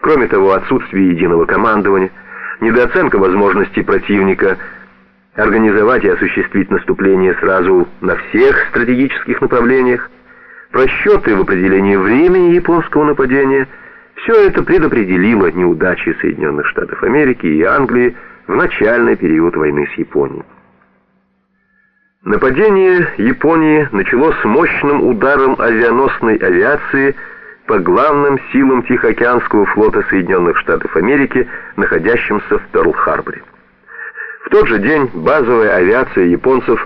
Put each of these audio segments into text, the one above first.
Кроме того, отсутствие единого командования, недооценка возможностей противника организовать и осуществить наступление сразу на всех стратегических направлениях, просчеты в определении времени японского нападения – все это предопределило неудачи Соединенных Штатов Америки и Англии в начальный период войны с Японией. Нападение Японии началось с мощным ударом авианосной авиации по главным силам Тихоокеанского флота Соединенных Штатов Америки, находящимся в Перл-Харборе. В тот же день базовая авиация японцев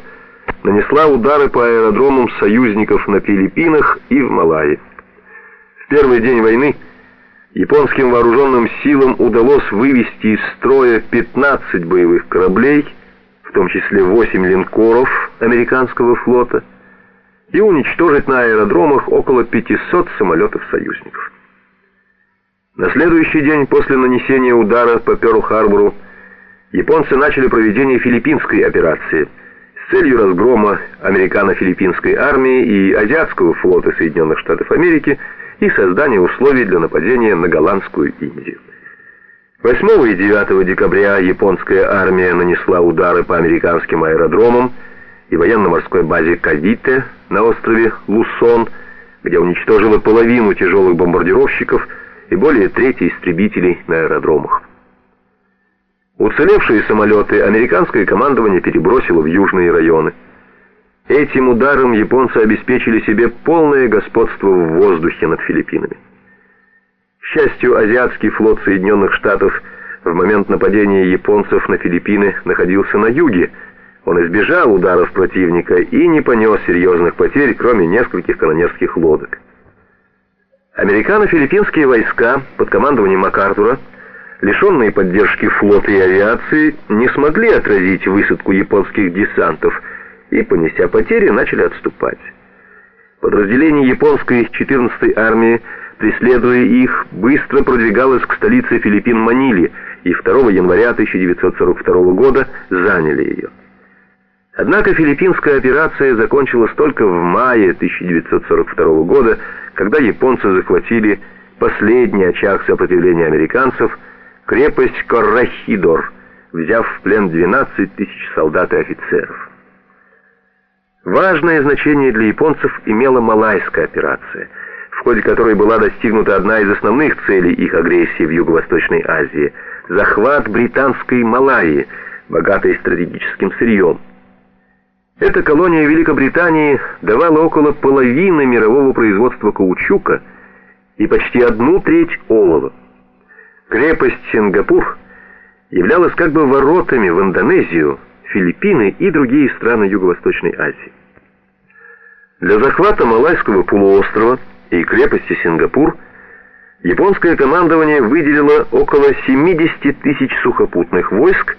нанесла удары по аэродромам союзников на Филиппинах и в Малайи. В первый день войны японским вооруженным силам удалось вывести из строя 15 боевых кораблей, в том числе 8 линкоров американского флота, и уничтожить на аэродромах около 500 самолетов союзников. На следующий день после нанесения удара по Перл-Харбору японцы начали проведение филиппинской операции с целью разгрома американо-филиппинской армии и азиатского флота Соединенных Штатов Америки – и создание условий для нападения на голландскую Индию. 8 и 9 декабря японская армия нанесла удары по американским аэродромам и военно-морской базе Кавите на острове Лусон, где уничтожила половину тяжелых бомбардировщиков и более трети истребителей на аэродромах. Уцелевшие самолеты американское командование перебросило в южные районы. Этим ударом японцы обеспечили себе полное господство в воздухе над Филиппинами. К счастью, азиатский флот Соединенных Штатов в момент нападения японцев на Филиппины находился на юге. Он избежал ударов противника и не понес серьезных потерь, кроме нескольких канонерских лодок. Американо-филиппинские войска под командованием МакАртура, лишенные поддержки флота и авиации, не смогли отразить высадку японских десантов – и, понеся потери, начали отступать. Подразделение японской 14-й армии, преследуя их, быстро продвигалось к столице Филиппин Маниле и 2 января 1942 года заняли ее. Однако филиппинская операция закончилась только в мае 1942 года, когда японцы захватили последний очаг сопротивления американцев, крепость Коррахидор, взяв в плен 12 тысяч солдат и офицеров. Важное значение для японцев имела Малайская операция, в ходе которой была достигнута одна из основных целей их агрессии в Юго-Восточной Азии – захват британской Малайи, богатой стратегическим сырьем. Эта колония Великобритании давала около половины мирового производства каучука и почти одну треть олова. Крепость Сингапур являлась как бы воротами в Индонезию, Филиппины и другие страны Юго-Восточной Азии. Для захвата Малайского полуострова и крепости Сингапур японское командование выделило около 70 тысяч сухопутных войск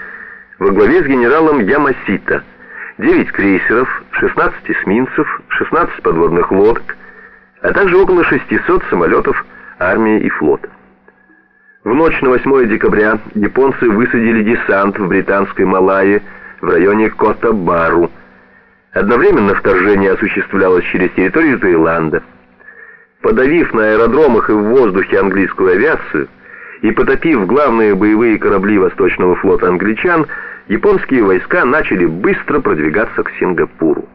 во главе с генералом Ямасита, 9 крейсеров, 16 эсминцев, 16 подводных лодок, а также около 600 самолетов армии и флота. В ночь на 8 декабря японцы высадили десант в британской Малайе в районе Кота-Бару, Одновременно вторжение осуществлялось через территорию Таиланда. Подавив на аэродромах и в воздухе английскую авиацию и потопив главные боевые корабли Восточного флота англичан, японские войска начали быстро продвигаться к Сингапуру.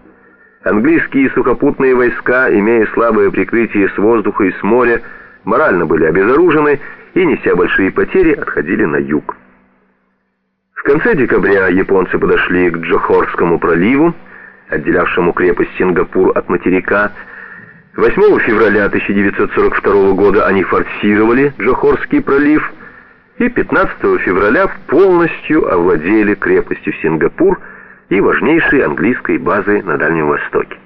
Английские сухопутные войска, имея слабое прикрытие с воздуха и с моря, морально были обезоружены и, неся большие потери, отходили на юг. В конце декабря японцы подошли к Джохорскому проливу, отделявшему крепость Сингапур от материка. 8 февраля 1942 года они форсировали Джохорский пролив и 15 февраля полностью овладели крепостью Сингапур и важнейшей английской базой на Дальнем Востоке.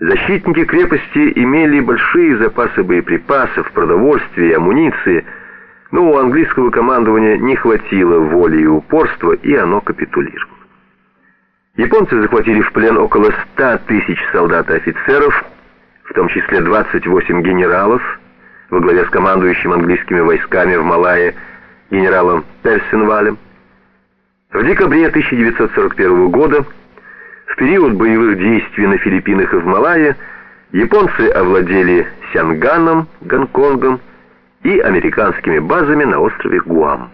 Защитники крепости имели большие запасы боеприпасов, продовольствия и амуниции, но у английского командования не хватило воли и упорства, и оно капитулировало. Японцы захватили в плен около 100 тысяч солдат и офицеров, в том числе 28 генералов, во главе с командующим английскими войсками в Малайе генералом Персенвалем. В декабре 1941 года, в период боевых действий на Филиппинах и в Малайе, японцы овладели Сянганом, Гонконгом и американскими базами на острове Гуам.